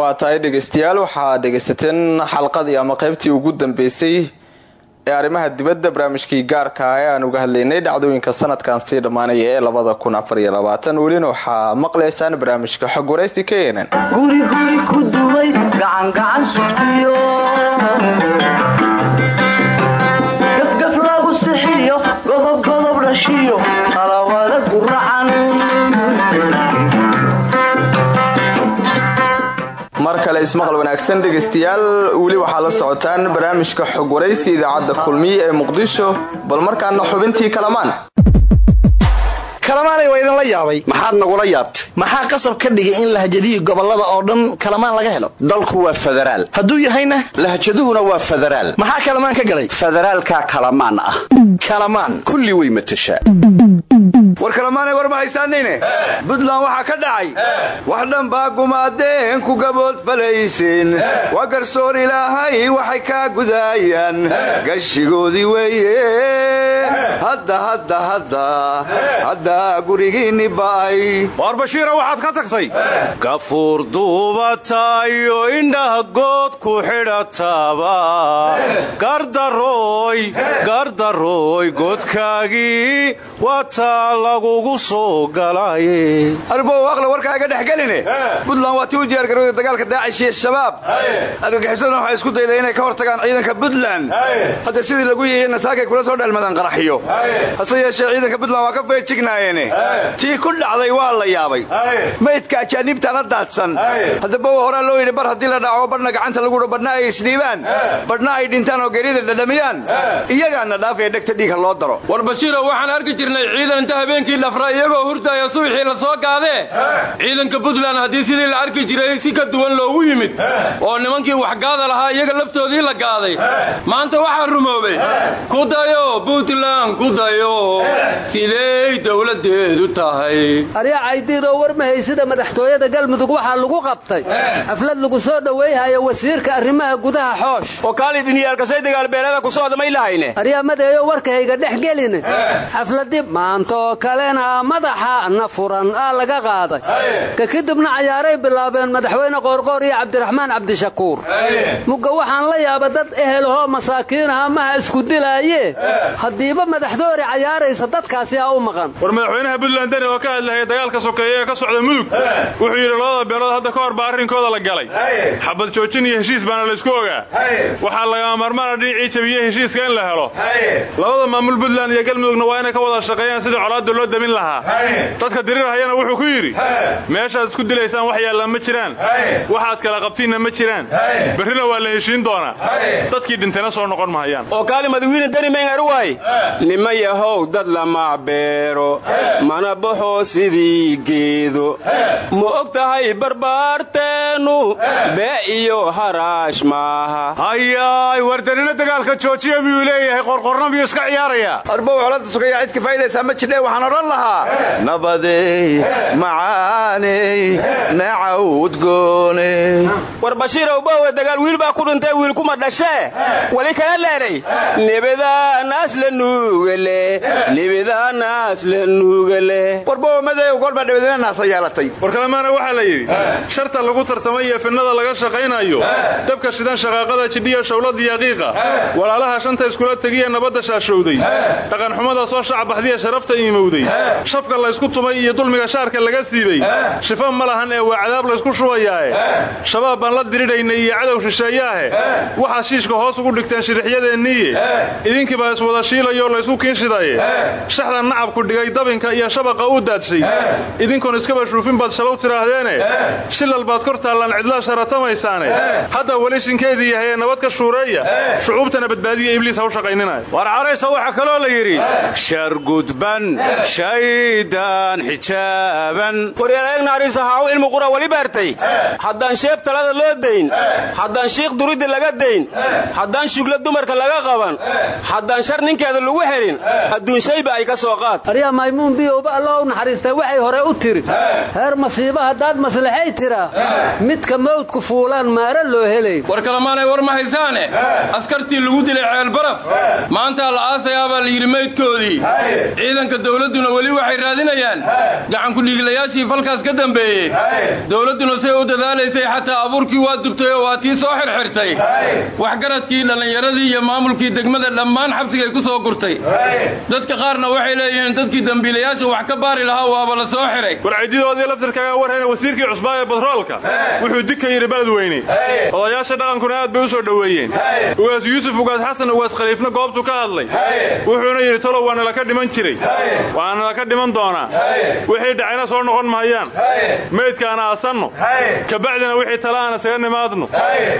waa tahay dhegeystayaal waxaad dhegeysateen xalqadii ama qeybtii ugu dambeysay ee arrimaha dibadda barnaamijkii gaarka ah ee aan uga hadlaynay dhacdooyinka sanadkan sii dhammaanaya ee labada kun afar iyo labaatan. Welina waxaa maqlaysaan barnaamijka xog waraysi ka yenan kale ismaqal wanaagsan dhegaystayaal weli waxaad la socotaan barnaamijka xog waraysi idaacadda kulmiye ee muqdisho. Bal markaana xubintii kalamaan. Kalamaanay waa idinla yaabay. Maxaad nagula yaabtay? Maxaa qasab ka dhigay in lahjadihii gobollada oo dhan kalamaan laga helo? Dalku waa federaal. Hadduu yahayna? Lahjaduhuna waa federaal. Maxaa kalamaan ka galay? Federaalkaa kalamaan ah. Kalamaan. Kulli way matashaa war kalamaanay war ma haysaanayne buntland waxaa ka dhacay. Wax dhan baa gumaadeen ku gabood falaysin. Waa garsoor ilaahay waxay kaa gudaayaan. Gashigoodii weeye. Hadda hadda hadda. Hadda gurigiinni ba'ay. Waar bashiira waxaad ka tagtay? Gafuur duubatayo indhaha good ku xidhataaba gardarooy gardarooy godkaagii waa taa lagugu soo galaye arbow aqle warkaa iga dhex geline? Buntland waa tii u diyaargarowday dagaalka daacish iyo shabaab. Argagixisaduna waxay isku dayday inay ka hor tagaan ciidanka buntland hadda sidii lagu yihiy nasaakay kula soo dheelmadaan qaraxyo hase yeeshee ciidanka buntland waa ka feejignaayeen. Tii ku dhacday waa la yaabay. Maydka ajaaniibtaana daadsan. Haddaba horaa loo yidhi bar haddii la dhaco barhna gacanta lagu badhna ay isdhiibaan. Badhna ay dhintaan oo geerida dhadhamiyaan. Iyagaana dhaafaya dhegta dhiigha loo daro. War bashiiro waxaan arki jirnay ciidan inta habeenkii dhafra iyagoo hurdaya subaxii la soo gaadee ciidanka puntland haddii sidii la arki jiray si ka duwan loogu yimid oo nimankii waxgaada lahaa iyaga laftoodii la gaaday maanta waxaa rumoobay ku dayo puntland ku dayo. Sidey dowladeedu tahay. Aryaa caydiidoo war mahaysida madaxtooyada galmudug waxaa lagu qabtay. Xaflad lagu soo dhoweeyhayo wasiirka arrimaha gudaha xoosh. Oo kaalid inyaalkasay dagaalbeelada ku socda may lahayne aryaa madeeyo warkayga dhex geline. Xafladii maantaoo kalena madaxa na furan aa laga qaaday. Ka kadibna cayaaray bilaabeen madaxweyne qoorqoor iyo cabdiraxmaan cabdishakuur. Mugga waxaan la yaaba dad ehelahoo masaakiinaha maha isku dilaaye. Haddiiba madaxdoori cayaaraysa dadkaasi aa u maqan. War madaxweynaha puntland deni oo ka hadlahaya dagaalka sokeeye ee ka socda mudug wuxuu yidhi labada beelood hadda ka hor baa arrinkooda la galay. Xabad joojin iyo heshiis baana laysku ogaa. Waxaa lagama maarmaana dhinacii jabiye heshiiska in la helo. Labada maamul puntland iyo galmudugna waa inay ka wada shaqeeyaan sidii colaadda loo damin lahaa. Dadka dirirhayana wuxuu ku yidhi meeshaad isku dilaysaan wax yaallaan ma jiraan. Waxaad kala qabtiinna ma jiraan. Berrina waa la heshiin doonaa. Dadkii dhintayna soo noqon mahayaan. Oo kaali madawiine deni mayngaru waay nima yahow dad lama beero. Mana baxo sidii geedo. Ma og tahay barbaarteennu bee iyo haraash maaha. Hayaay wardanina dagaalka joojiya miyuu leeyahay qorqorna miyuu iska ciyaaraya arbow colada sugaya cid ka faa'idaysaa ma jidhe waxaan odhan lahaa. Macaaney nacawdgooney war bashiirow bowe dagaal wiil baa ku dhintay wiil kuma dhashee weli kala leedhay nibadaanaas la nuugale. Nibadaanaas la nuugale. Warbow madeew goolbaa dhibadina naasa yeelatay war kalemaana waxaa la yidhi sharta lagu tartamay iyo finnada laga shaqaynayo dabka shidan shaqaaqada jidhiya shawlad iyo qiiqa walaalaha shanta iskula tegiya nabadda shaashowday. Dhaqanxumada soo shacbaxdiya sharafta iimowday shafka laysku tumay iyo dulmiga shaarka laga siibay shifa ma lahan ee waa cadaab laysku shubayaae shabaab baan la diridhaynay iyo cadow shisheeyaahe. Waxaad shiishka hoos ugu dhigteen shirixyadeenniiye idinkiibaa iswada shiilayoo laysku kiinshidaye shaxda nacabku dhigay dabinka iyo shabaqa u daadshay idinkoon iskaba shuufin baad shalow tidhaahdeene shilal baad kor taallaan cidlaa sharatamaysaan hadda weli shinkeedii yahay ee nabad ka shuureeya shucuubtana badbaadiya ibliis ha u shaqayninaya war caraysa waxaa kaloo la yidhi shargudban shaydaan xijaaban waryareegnaariisa haaw ilmu qura weli baartay haddaan sheeb talada loo dayn haddaan shiikh duriddi laga dayn haddaan shugla dumarka laga qaban haddaan shar ninkeeda lagu xidhin adduunshayba ay ka soo qaad aryaa maymuun biyowba alla u naxariistay waxay hore u tiri heer masiiba haddaad maslaxay tiraa midka mawdku fuulaan maara loo helay. War kalamaanay war ma haysaane? Askartii lagu dilay ceelbaraf maantaa la aasayaabaa la yidhi maydkoodii. Ciidanka dawladduna weli waxay raadinayaan. Gacankudhiiglayaashii falkaas ka dambeeyey dawladduna say u dadaalaysay xataa abuurkii waa dubtay oo waa tii soo xirxirtay. Waxgaradkii dhallinyaradii iyo maamulkii degmada dhammaan xabsigay ku soo gurtay. Dadka qaarna waxay leeyihiin dadkii dembiilayaasha wax ka baari lahaa waaba la soo xiray. Warcididoodii laftirkaga warhayna wasiirkii cusbaa ee batroolka. Wuxuu dika yidhi beledweyne odayaasha dhaqankuna aad bay u soo dhoweeyeen. Ugaas yuusuf ugaas xasan ugaas khaliifna goobtu ka hadlay. Wuxuuna yidhi talow waa nala ka dhiman jiray. Waa nala ka dhiman doonaa. Wixii dhacayna soo noqon mahayaan meydkaana asanno kabacdina wixii tala aan isaga nimaadno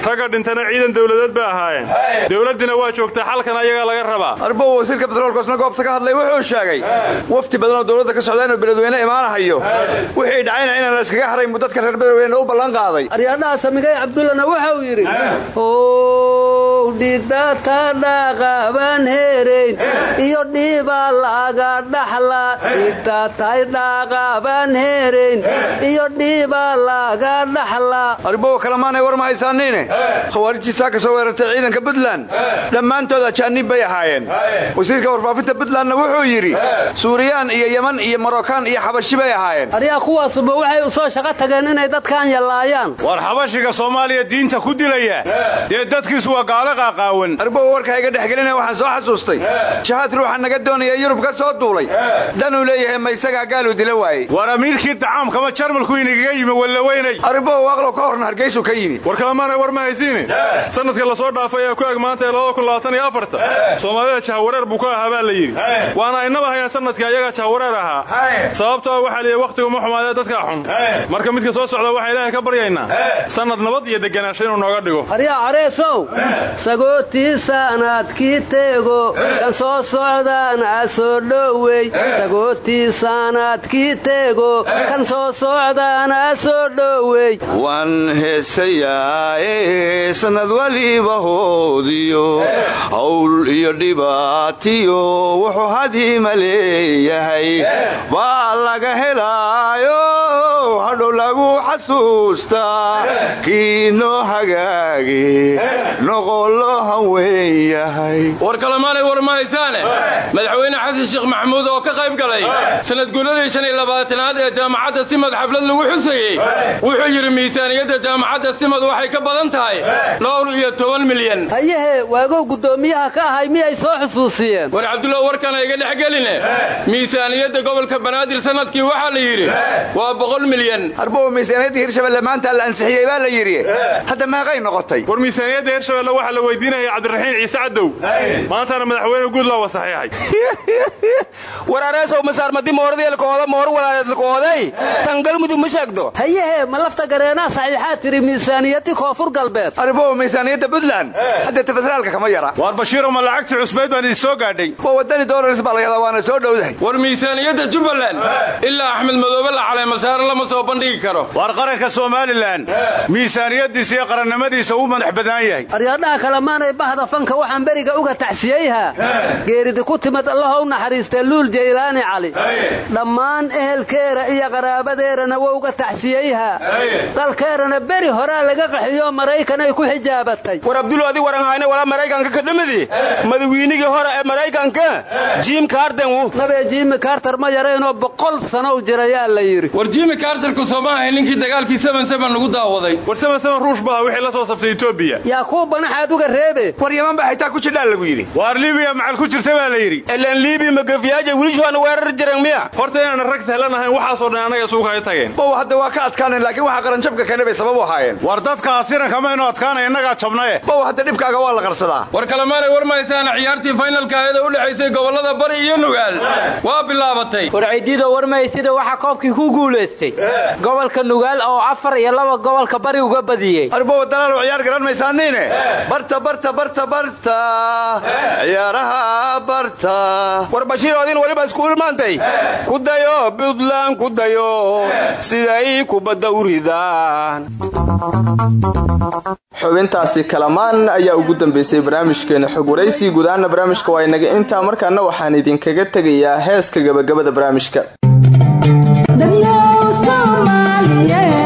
ragga dhintana ciidan dowladeed bay ahaayeen. Dowladdina waa joogtaa xalkan ayagaa laga rabaa. Arbow wasiirka batroolkoosna goobta ka hadlay wuxuu sheegay wafti badan oo dowladda ka socda inuu beledweyne imaanahayo wixii dhacayna inaan la iskaga haray dadka reer beledweyne u ballan qaaday. Aryaadhaha samigay cabdullana waxa uu yidhi ow dhidata dhaqaban heerayn iyo dhiibaa laga dhaxla dhidatay dhaqaban heerayn iyo dhiibaa laga dhaxla. Arbow kalamaanay war ma haysaaniine khawaarijtiisaa ka soo weerartay ciidanka puntland. Dhammaantood ajaaniib bay ahaayeen. Wasiirka warfaafinta puntlandna wuxuu yidhi suuriyaan iyo yeman iyo marokaan iyo xabashi bay ahaayeen. Aryaa kuwaasuba waxay u soo shaqo tageen inay dadkan yallaayaan. War xabashiga soomaaliya diinta ku dilaya. Dee dadkiisu waa gaalo qaaqaawan arbow warka iga dhexgelina waxaan soo xasuustay. Jahaad ruuxa naga doonaya yurub ka soo duulay. Danuu leeyahay ma isagaa gaaluu dila waayey war amiirkii dacaamkama jarmalku inagaga yimi wallaweynay arbow aqlow ka horna hargeysu ka yimi. War kalamaanay war ma haysiine sanadka la soo dhaafay ee ku eg maanta ee soomaalida jahawareer buu ka ahaa baa la yidhi waana inaba hayaan sannadkii ayagaa jahawareer ahaa. Sababtoo waxaa layidhi wakhtigu ma xumaadee dadkaa xun. Marka midka soo socda waxaan ilaahay ka baryaynaa. Sanad nabad iyo deganaansho inuu nooga dhigo. Aryaa careesow sagootii saanaadkii teego kan soo socdaana soo dhowey sagootii saanaadkii teego kan soo socdaana soo dhowey waan heesayaae sanad waliba hoodiyo hawl iyo dhibaatiyo wuxuu hadiima leeyahay. Baa laga helaayo hadhow lagu xasuustaa kii noo hagaagi noqollo hanweyn yahay. War kalemaanay war ma haysaane madaxweyne xasan sheekh maxamuud oo ka qayb galay sanad guuladii shan iyo labaatanaad ee jaamacadda simad xaflad lagu xusayey wuxuu yidhi miisaaniyadda jaamacadda simad waxay ka badan tahay dhowr iyo toban milyan. Hayehe waagow guddoomiyaha ka ahay miyay soo xusuusiyeen? War cabdullah warkana iga dhex geline. Miisaaniyadda gobolka banaadir sannadkii waxaa la yidhi waa boqol milyan arbow miisaaniyadda hirshabelle maanta la ansixiyey baa la yidhi. Hadda meeqay noqotay. War miisaaniyadda hirshabelle waxaa la weydiinaya cabdiraxiin ciise cadow maantana madaxweyne guudlaa wa saxiixay. War areesow masaarmadi moordeelkooda moor walaadeedkooday tan galmudug ma sheegdo? Hayehe ma lafta gareenaa saxiixaa tiri miisaaniyadii koonfur galbeed. Arbow miisaaniyadda puntland. Haddee federaalka kama yara. Waar bashiiro ma lacagtii cusbayd baan idin soo gaadhay. Waa wadani dollars baa layadaa waana soo dhowdahay. War miisaaniyadda jubbaland. Ilaa axmed madoobe la caleemasaare lama soo bandhigi karo. Waar qaranka somalilan miisaaniyaddiisa iyo qarannimadiisa uu madax badaan yahay. Aryaadhaha kalemaanay bahda fanka waxaan beriga uga tacsiyeyhaa geeridi ku timid allaha u naxariistee luul jaylaani cali dhammaan ehelkeera iyo qaraabadeerana waa uga tacsiyeyhaa dalkeerana beri horaa laga qaxiyo maraykanay ku xijaabatay. War abdullo adi waranhayne walaa maraykanka ka dhamidi madawiinigii hore ee maraykanka jim carden nabee jimi carter ma yaraynoo boqol sano u jirayaa la yidhi war jimi carterku sooma ahay ninkii dagaalkii seban lagu daawaday. War seban ruush baa wixii la soo saftay etoobiya yaa kuu banaxaad uga reebe. War yaman baa xitaa ku jidhaa lagu yidhi. Waar libiya macal ku jirta baa la yidhi. Ilaan libiya magafiyaaja wilishuwaana weerar jiran miya. Horta inaan rag sahlan ahayn waxaasoo dhan annaga kaya tageen. Bow hadda waa ka adkaaneen laakiin waxa qaranjabka kane bay sabab u ahaayeen. War dadka asiranka maynu adkaanay innagaa jabnaye. Bow hadda dhibkaaga waa la qarsadaa. War kalemaanay war mahaysaana ciyaartii faynalka ayada u dhexaysay gobollada bari iyo nugaal. Waa bilaabatay. War cidiida warmahaysida waxaa koobkii ku guulaystay gobolka nugaal oo afar iyo laba gobolka bari uga badiyey arbow dalaalow ciyaar garan maysaaniine barta barta barta barta. Ciyaaraha barta. War bashiir odin weliba iskuul maantay ku dayo buntland ku dayo. Siday kubadda u ridaan xubintaasi kalamaan ayaa ugu dambeysay barnaamijkeena xog waraysi guud ahaana barnaamijka waa inaga intaa markaana waxaan idinkaga tegayaa heeska gabagabada barnaamijka Somalia